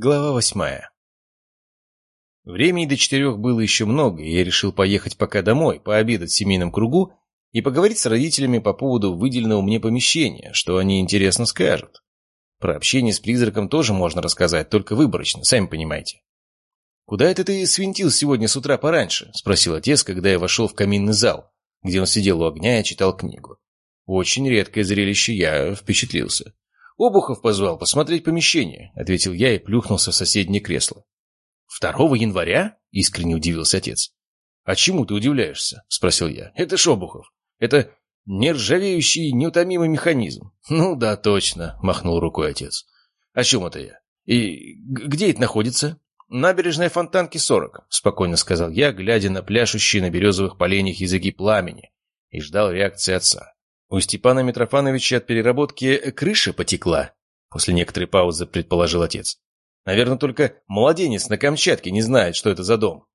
Глава восьмая. Времени до четырех было еще много, и я решил поехать пока домой, пообедать в семейном кругу и поговорить с родителями по поводу выделенного мне помещения, что они интересно скажут. Про общение с призраком тоже можно рассказать, только выборочно, сами понимаете. «Куда это ты свинтил сегодня с утра пораньше?» – спросил отец, когда я вошел в каминный зал, где он сидел у огня и читал книгу. Очень редкое зрелище, я впечатлился. «Обухов позвал посмотреть помещение», — ответил я и плюхнулся в соседнее кресло. «Второго января?» — искренне удивился отец. «А чему ты удивляешься?» — спросил я. «Это ж Обухов. Это нержавеющий, неутомимый механизм». «Ну да, точно», — махнул рукой отец. «О чем это я? И где это находится?» «Набережная Фонтанки 40», — спокойно сказал я, глядя на пляшущие на березовых поленьях языки пламени, и ждал реакции отца. У Степана Митрофановича от переработки крыша потекла, после некоторой паузы предположил отец. Наверное, только младенец на Камчатке не знает, что это за дом.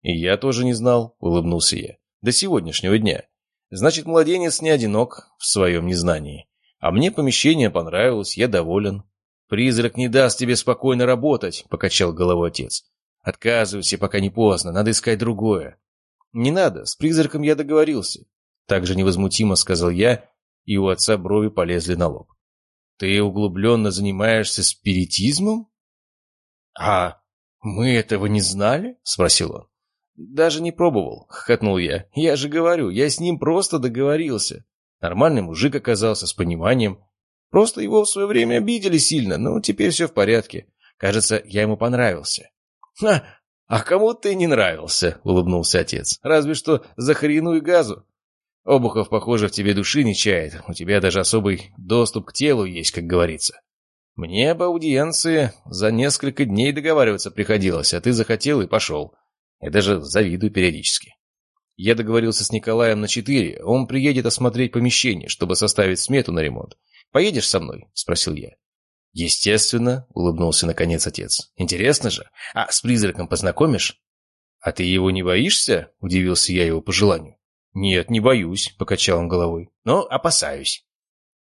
И я тоже не знал, улыбнулся я. До сегодняшнего дня. Значит, младенец не одинок в своем незнании. А мне помещение понравилось, я доволен. Призрак не даст тебе спокойно работать, покачал головой отец. Отказывайся, пока не поздно, надо искать другое. Не надо, с призраком я договорился. Также невозмутимо сказал я, и у отца брови полезли на лоб. «Ты углубленно занимаешься спиритизмом?» «А мы этого не знали?» — спросил он. «Даже не пробовал», — хохотнул я. «Я же говорю, я с ним просто договорился. Нормальный мужик оказался, с пониманием. Просто его в свое время обидели сильно, но теперь все в порядке. Кажется, я ему понравился». «Ха! А кому ты не нравился?» — улыбнулся отец. «Разве что за хрену и газу. Обухов, похоже, в тебе души не чает. У тебя даже особый доступ к телу есть, как говорится. Мне об аудиенции за несколько дней договариваться приходилось, а ты захотел и пошел. Я даже завидую периодически. Я договорился с Николаем на четыре. Он приедет осмотреть помещение, чтобы составить смету на ремонт. Поедешь со мной? Спросил я. Естественно, улыбнулся наконец отец. Интересно же. А с призраком познакомишь? А ты его не боишься? Удивился я его пожеланию. «Нет, не боюсь», — покачал он головой. «Но опасаюсь».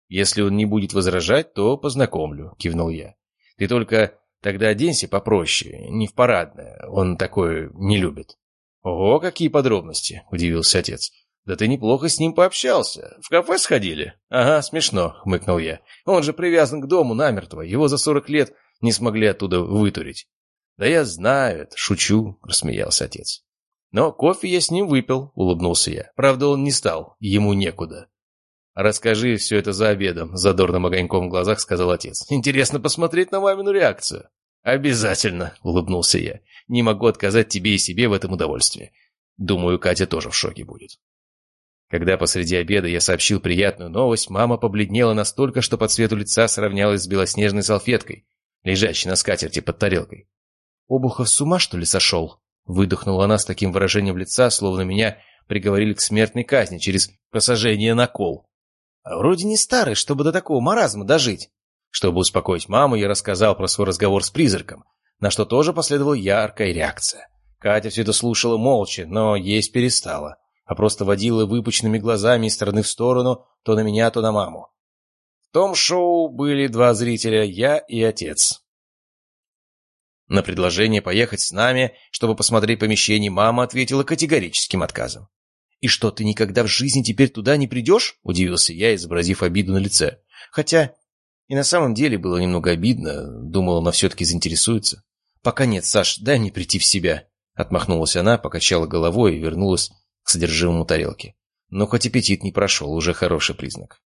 «Если он не будет возражать, то познакомлю», — кивнул я. «Ты только тогда оденься попроще, не в парадное. Он такое не любит». «Ого, какие подробности!» — удивился отец. «Да ты неплохо с ним пообщался. В кафе сходили?» «Ага, смешно», — хмыкнул я. «Он же привязан к дому намертво. Его за сорок лет не смогли оттуда вытурить». «Да я знаю это, шучу», — рассмеялся отец. Но кофе я с ним выпил, улыбнулся я. Правда, он не стал, ему некуда. «Расскажи все это за обедом», — задорным огоньком в глазах сказал отец. «Интересно посмотреть на мамину реакцию». «Обязательно», — улыбнулся я. «Не могу отказать тебе и себе в этом удовольствии. Думаю, Катя тоже в шоке будет». Когда посреди обеда я сообщил приятную новость, мама побледнела настолько, что по цвету лица сравнялась с белоснежной салфеткой, лежащей на скатерти под тарелкой. «Обухов с ума, что ли, сошел?» Выдохнула она с таким выражением лица, словно меня приговорили к смертной казни через посажение на кол. А вроде не старый, чтобы до такого маразма дожить. Чтобы успокоить маму, я рассказал про свой разговор с призраком, на что тоже последовала яркая реакция. Катя все это слушала молча, но есть перестала, а просто водила выпученными глазами из стороны в сторону, то на меня, то на маму. В том шоу были два зрителя, я и отец. На предложение поехать с нами, чтобы посмотреть помещение, мама ответила категорическим отказом. «И что, ты никогда в жизни теперь туда не придешь?» – удивился я, изобразив обиду на лице. Хотя и на самом деле было немного обидно, думала, она все-таки заинтересуется. «Пока нет, Саш, дай мне прийти в себя», – отмахнулась она, покачала головой и вернулась к содержимому тарелки. Но хоть аппетит не прошел, уже хороший признак.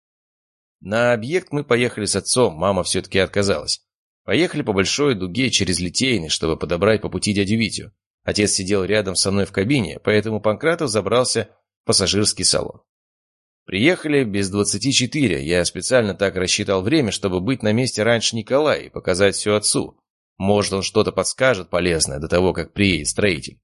На объект мы поехали с отцом, мама все-таки отказалась. Поехали по большой дуге через Литейный, чтобы подобрать по пути дядю Витю. Отец сидел рядом со мной в кабине, поэтому Панкратов забрался в пассажирский салон. Приехали без двадцати четыре. Я специально так рассчитал время, чтобы быть на месте раньше Николая и показать все отцу. Может, он что-то подскажет полезное до того, как приедет строитель.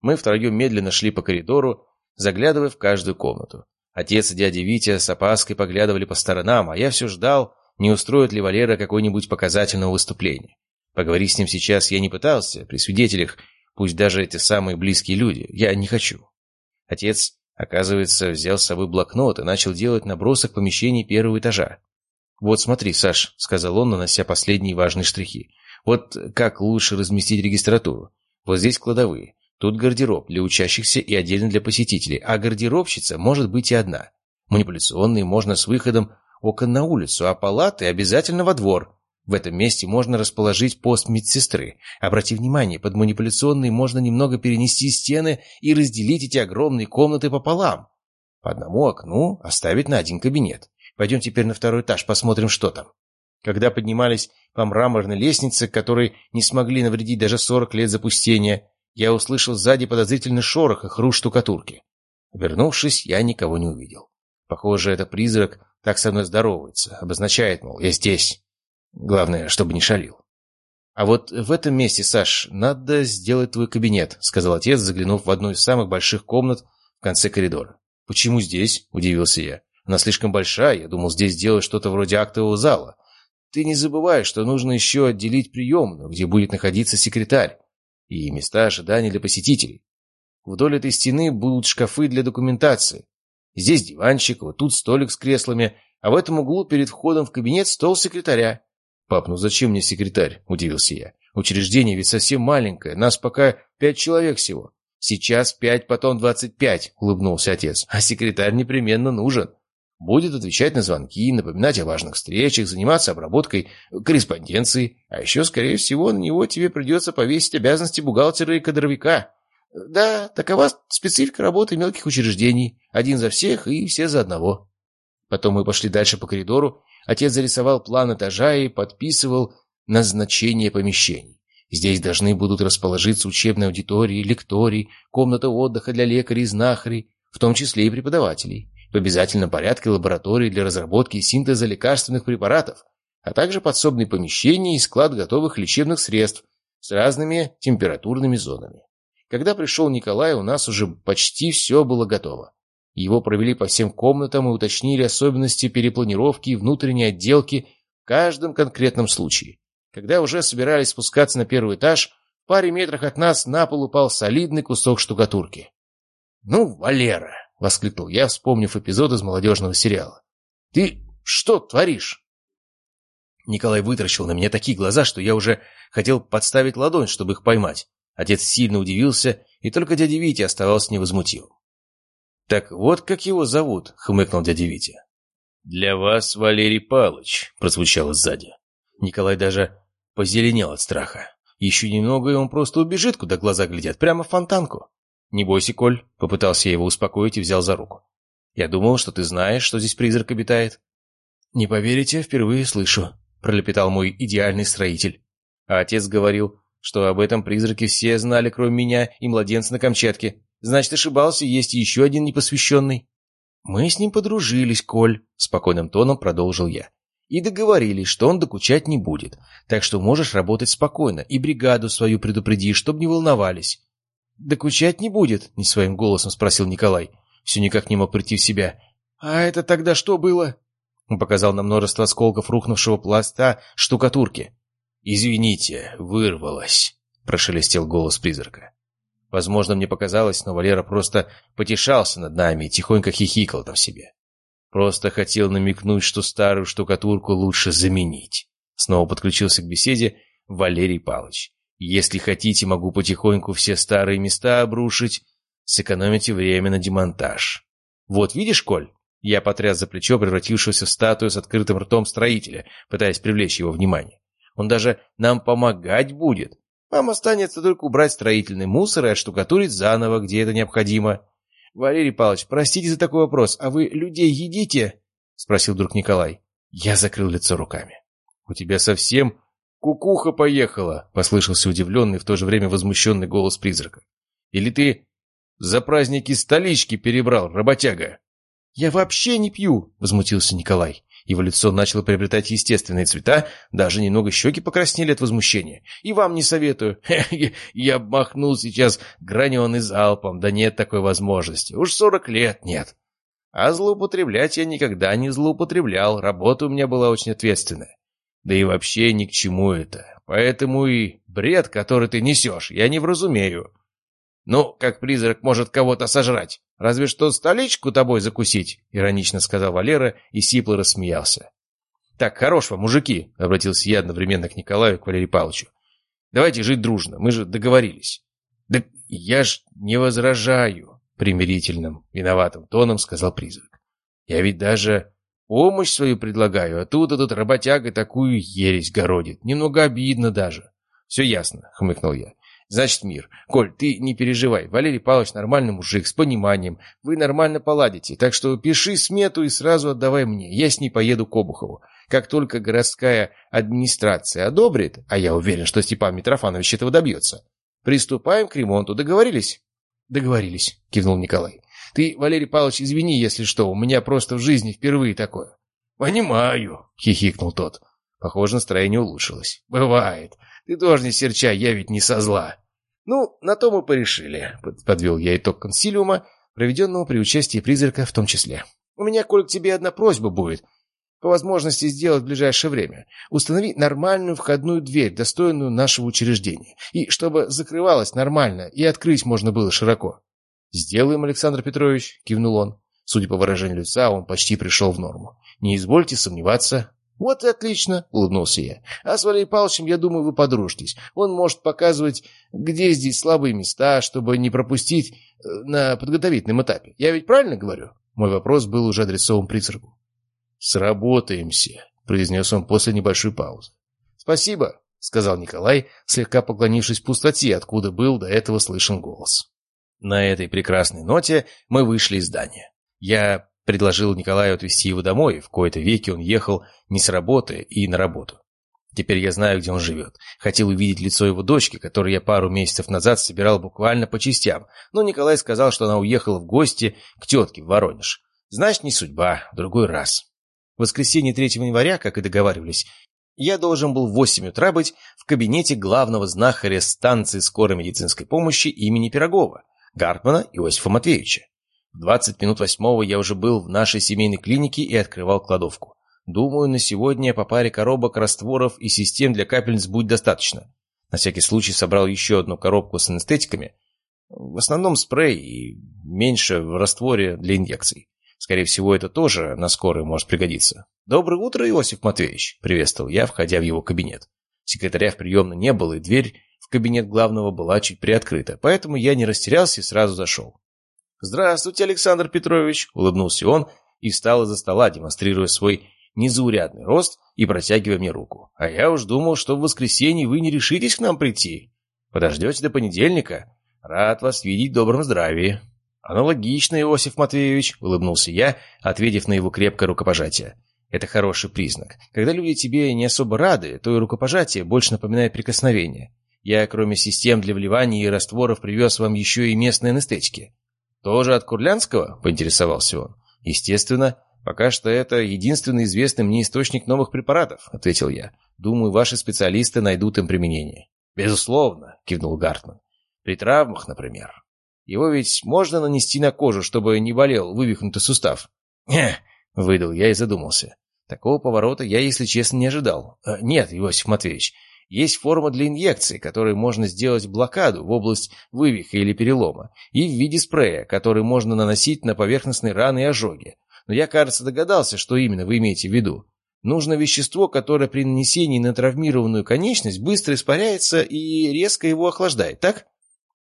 Мы втроем медленно шли по коридору, заглядывая в каждую комнату. Отец и дядя Витя с опаской поглядывали по сторонам, а я все ждал, не устроит ли Валера какое-нибудь показательное выступление. Поговорить с ним сейчас я не пытался, при свидетелях, пусть даже эти самые близкие люди, я не хочу. Отец, оказывается, взял с собой блокнот и начал делать набросок помещений первого этажа. «Вот смотри, Саш», — сказал он, нанося последние важные штрихи. Вот как лучше разместить регистратуру? Вот здесь кладовые. Тут гардероб для учащихся и отдельно для посетителей, а гардеробщица может быть и одна. Манипуляционные можно с выходом окон на улицу, а палаты обязательно во двор. В этом месте можно расположить пост медсестры. Обрати внимание, под манипуляционные можно немного перенести стены и разделить эти огромные комнаты пополам. По одному окну оставить на один кабинет. Пойдем теперь на второй этаж, посмотрим, что там. Когда поднимались по мраморной лестнице, которой не смогли навредить даже 40 лет запустения, я услышал сзади подозрительный шорох и хруст штукатурки. Обернувшись, я никого не увидел. Похоже, это призрак так со мной здоровается, обозначает, мол, я здесь. Главное, чтобы не шалил. «А вот в этом месте, Саш, надо сделать твой кабинет», — сказал отец, заглянув в одну из самых больших комнат в конце коридора. «Почему здесь?» — удивился я. «Она слишком большая, я думал здесь сделать что-то вроде актового зала. Ты не забывай, что нужно еще отделить приемную, где будет находиться секретарь, и места ожидания для посетителей. Вдоль этой стены будут шкафы для документации. Здесь диванчик, вот тут столик с креслами, а в этом углу перед входом в кабинет стол секретаря. «Пап, ну зачем мне секретарь?» – удивился я. «Учреждение ведь совсем маленькое, нас пока пять человек всего». «Сейчас пять, потом двадцать пять», – улыбнулся отец. «А секретарь непременно нужен. Будет отвечать на звонки, напоминать о важных встречах, заниматься обработкой корреспонденции. А еще, скорее всего, на него тебе придется повесить обязанности бухгалтера и кадровика. Да, такова специфика работы мелких учреждений. Один за всех и все за одного». Потом мы пошли дальше по коридору, Отец зарисовал план этажа и подписывал назначение помещений. Здесь должны будут расположиться учебные аудитории, лектории, комната отдыха для лекарей и знахарей, в том числе и преподавателей, в обязательном порядке лаборатории для разработки и синтеза лекарственных препаратов, а также подсобные помещения и склад готовых лечебных средств с разными температурными зонами. Когда пришел Николай, у нас уже почти все было готово. Его провели по всем комнатам и уточнили особенности перепланировки и внутренней отделки в каждом конкретном случае. Когда уже собирались спускаться на первый этаж, в паре метрах от нас на пол упал солидный кусок штукатурки. «Ну, Валера!» — воскликнул я, вспомнив эпизод из молодежного сериала. «Ты что творишь?» Николай вытаращил на меня такие глаза, что я уже хотел подставить ладонь, чтобы их поймать. Отец сильно удивился, и только дядя Витя оставался невозмутимым. «Так вот как его зовут», — хмыкнул дядя Витя. «Для вас Валерий Палыч», — прозвучало сзади. Николай даже позеленел от страха. Еще немного, и он просто убежит, куда глаза глядят, прямо в фонтанку. «Не бойся, Коль», — попытался я его успокоить и взял за руку. «Я думал, что ты знаешь, что здесь призрак обитает». «Не поверите, впервые слышу», — пролепетал мой идеальный строитель. А отец говорил, что об этом призраке все знали, кроме меня и младенца на Камчатке. Значит, ошибался, есть еще один непосвященный. Мы с ним подружились, Коль, спокойным тоном продолжил я. И договорились, что он докучать не будет. Так что можешь работать спокойно и бригаду свою предупреди, чтобы не волновались. «Докучать не будет?» — не своим голосом спросил Николай. Все никак не мог прийти в себя. «А это тогда что было?» Он показал на множество осколков рухнувшего пласта штукатурки. «Извините, вырвалось», — прошелестел голос призрака. Возможно, мне показалось, но Валера просто потешался над нами и тихонько хихикал там себе. Просто хотел намекнуть, что старую штукатурку лучше заменить. Снова подключился к беседе Валерий Павлович. Если хотите, могу потихоньку все старые места обрушить. Сэкономите время на демонтаж. Вот видишь, Коль? Я потряс за плечо превратившегося в статую с открытым ртом строителя, пытаясь привлечь его внимание. Он даже нам помогать будет. Вам останется только убрать строительный мусор и отштукатурить заново, где это необходимо. Валерий Павлович, простите за такой вопрос, а вы людей едите? Спросил вдруг Николай. Я закрыл лицо руками. У тебя совсем кукуха поехала, послышался удивленный, в то же время возмущенный голос призрака. Или ты за праздники столички перебрал, работяга? Я вообще не пью, возмутился Николай. Его лицо начало приобретать естественные цвета, даже немного щеки покраснели от возмущения. «И вам не советую. Я махнул сейчас граненый залпом, да нет такой возможности. Уж сорок лет нет. А злоупотреблять я никогда не злоупотреблял, работа у меня была очень ответственная. Да и вообще ни к чему это. Поэтому и бред, который ты несешь, я не вразумею. Ну, как призрак может кого-то сожрать? Разве что столичку тобой закусить, иронично сказал Валера и сипло рассмеялся. «Так, хорош вам, мужики!» — обратился я одновременно к Николаю и к Валерию Павловичу. «Давайте жить дружно, мы же договорились». «Да я ж не возражаю», — примирительным, виноватым тоном сказал призрак. «Я ведь даже помощь свою предлагаю, а тут этот работяга такую ересь городит. Немного обидно даже». «Все ясно», — хмыкнул я. Значит, мир. Коль, ты не переживай. Валерий Павлович нормальный мужик, с пониманием. Вы нормально поладите. Так что пиши смету и сразу отдавай мне. Я с ней поеду к Обухову. Как только городская администрация одобрит, а я уверен, что Степан Митрофанович этого добьется, приступаем к ремонту. Договорились? Договорились, кивнул Николай. Ты, Валерий Павлович, извини, если что, у меня просто в жизни впервые такое. Понимаю, хихикнул тот. Похоже, настроение улучшилось. Бывает. Ты тоже не серчай, я ведь не со зла. Ну, на то мы порешили, подвел я итог консилиума, проведенного при участии призрака в том числе. У меня, Коль, к тебе одна просьба будет. По возможности сделать в ближайшее время. Установи нормальную входную дверь, достойную нашего учреждения. И чтобы закрывалась нормально, и открыть можно было широко. «Сделаем, Александр Петрович», — кивнул он. Судя по выражению лица, он почти пришел в норму. «Не извольте сомневаться, «Вот и отлично», — улыбнулся я. «А с Валерием Павловичем, я думаю, вы подружитесь. Он может показывать, где здесь слабые места, чтобы не пропустить э, на подготовительном этапе. Я ведь правильно говорю?» Мой вопрос был уже адресован призраку. «Сработаемся», — произнес он после небольшой паузы. «Спасибо», — сказал Николай, слегка поклонившись пустоте, откуда был до этого слышен голос. На этой прекрасной ноте мы вышли из здания. Я Предложил Николаю отвезти его домой, в кои-то веки он ехал не с работы и на работу. Теперь я знаю, где он живет. Хотел увидеть лицо его дочки, которую я пару месяцев назад собирал буквально по частям, но Николай сказал, что она уехала в гости к тетке в Воронеж. Значит, не судьба, в другой раз. В воскресенье 3 января, как и договаривались, я должен был в 8 утра быть в кабинете главного знахаря станции скорой медицинской помощи имени Пирогова, Гартмана Иосифа Матвеевича. В 20 минут восьмого я уже был в нашей семейной клинике и открывал кладовку. Думаю, на сегодня по паре коробок, растворов и систем для капельниц будет достаточно. На всякий случай собрал еще одну коробку с анестетиками. В основном спрей и меньше в растворе для инъекций. Скорее всего, это тоже на скорой может пригодиться. «Доброе утро, Иосиф Матвеевич!» — приветствовал я, входя в его кабинет. Секретаря в приемной не было, и дверь в кабинет главного была чуть приоткрыта, поэтому я не растерялся и сразу зашел. «Здравствуйте, Александр Петрович!» — улыбнулся он и встал из-за стола, демонстрируя свой незаурядный рост и протягивая мне руку. «А я уж думал, что в воскресенье вы не решитесь к нам прийти. Подождете до понедельника? Рад вас видеть в добром здравии». «Аналогично, Иосиф Матвеевич», — улыбнулся я, ответив на его крепкое рукопожатие. «Это хороший признак. Когда люди тебе не особо рады, то и рукопожатие больше напоминает прикосновение. Я, кроме систем для вливания и растворов, привез вам еще и местные анестетики. «Тоже от Курлянского?» — поинтересовался он. «Естественно. Пока что это единственный известный мне источник новых препаратов», — ответил я. «Думаю, ваши специалисты найдут им применение». «Безусловно», — кивнул Гартман. «При травмах, например. Его ведь можно нанести на кожу, чтобы не болел вывихнутый сустав?» «Хе!» — выдал я и задумался. Такого поворота я, если честно, не ожидал. «Э, «Нет, Иосиф Матвеевич, есть форма для инъекции, которой можно сделать блокаду в область вывиха или перелома, и в виде спрея, который можно наносить на поверхностные раны и ожоги. Но я, кажется, догадался, что именно вы имеете в виду. Нужно вещество, которое при нанесении на травмированную конечность быстро испаряется и резко его охлаждает, так?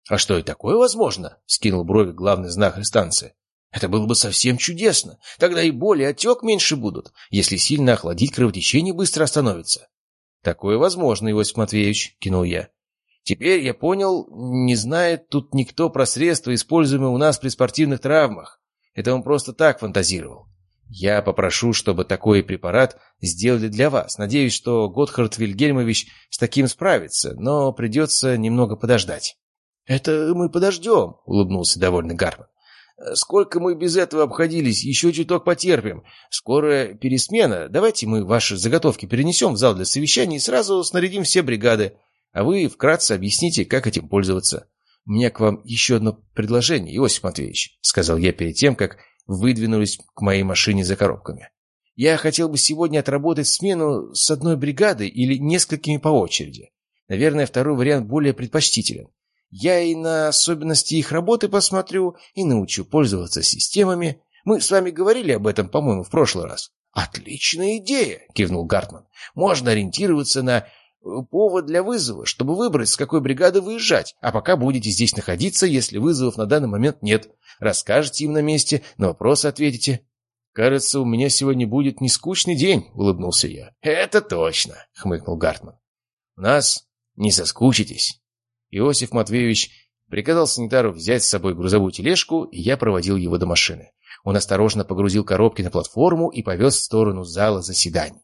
«А что и такое возможно?» — скинул брови главный знахарь станции. «Это было бы совсем чудесно. Тогда и боли и отек меньше будут. Если сильно охладить, кровотечение быстро остановится». «Такое возможно, Иосиф Матвеевич», — кинул я. «Теперь я понял, не знает тут никто про средства, используемые у нас при спортивных травмах. Это он просто так фантазировал. Я попрошу, чтобы такой препарат сделали для вас. Надеюсь, что Готхард Вильгельмович с таким справится, но придется немного подождать». «Это мы подождем», — улыбнулся довольный Гарман. Сколько мы без этого обходились, еще чуток потерпим. Скоро пересмена. Давайте мы ваши заготовки перенесем в зал для совещаний и сразу снарядим все бригады. А вы вкратце объясните, как этим пользоваться. У меня к вам еще одно предложение, Иосиф Матвеевич, сказал я перед тем, как выдвинулись к моей машине за коробками. Я хотел бы сегодня отработать смену с одной бригадой или несколькими по очереди. Наверное, второй вариант более предпочтителен. Я и на особенности их работы посмотрю, и научу пользоваться системами. Мы с вами говорили об этом, по-моему, в прошлый раз. «Отличная идея!» — кивнул Гартман. «Можно ориентироваться на э, повод для вызова, чтобы выбрать, с какой бригады выезжать. А пока будете здесь находиться, если вызовов на данный момент нет. Расскажете им на месте, на вопросы ответите». «Кажется, у меня сегодня будет не скучный день», — улыбнулся я. «Это точно», — хмыкнул Гартман. «У нас не соскучитесь». Иосиф Матвеевич приказал санитару взять с собой грузовую тележку, и я проводил его до машины. Он осторожно погрузил коробки на платформу и повез в сторону зала заседаний.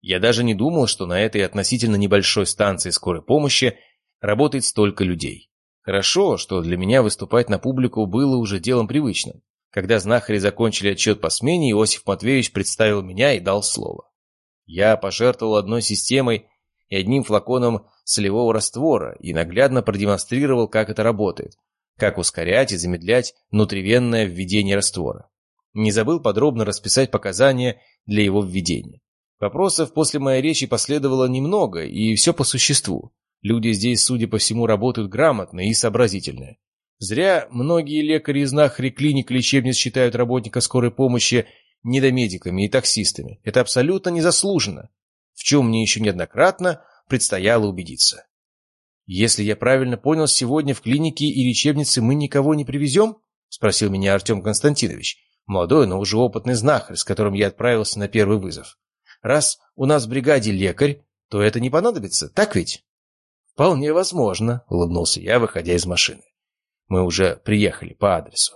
Я даже не думал, что на этой относительно небольшой станции скорой помощи работает столько людей. Хорошо, что для меня выступать на публику было уже делом привычным. Когда знахари закончили отчет по смене, Иосиф Матвеевич представил меня и дал слово. Я пожертвовал одной системой и одним флаконом солевого раствора и наглядно продемонстрировал, как это работает, как ускорять и замедлять внутривенное введение раствора. Не забыл подробно расписать показания для его введения. Вопросов после моей речи последовало немного, и все по существу. Люди здесь, судя по всему, работают грамотно и сообразительно. Зря многие лекари и знахари клиник и лечебниц считают работника скорой помощи недомедиками и таксистами. Это абсолютно незаслуженно, в чем мне еще неоднократно предстояло убедиться. «Если я правильно понял, сегодня в клинике и лечебнице мы никого не привезем?» — спросил меня Артем Константинович, молодой, но уже опытный знахарь, с которым я отправился на первый вызов. «Раз у нас в бригаде лекарь, то это не понадобится, так ведь?» «Вполне возможно», — улыбнулся я, выходя из машины. Мы уже приехали по адресу.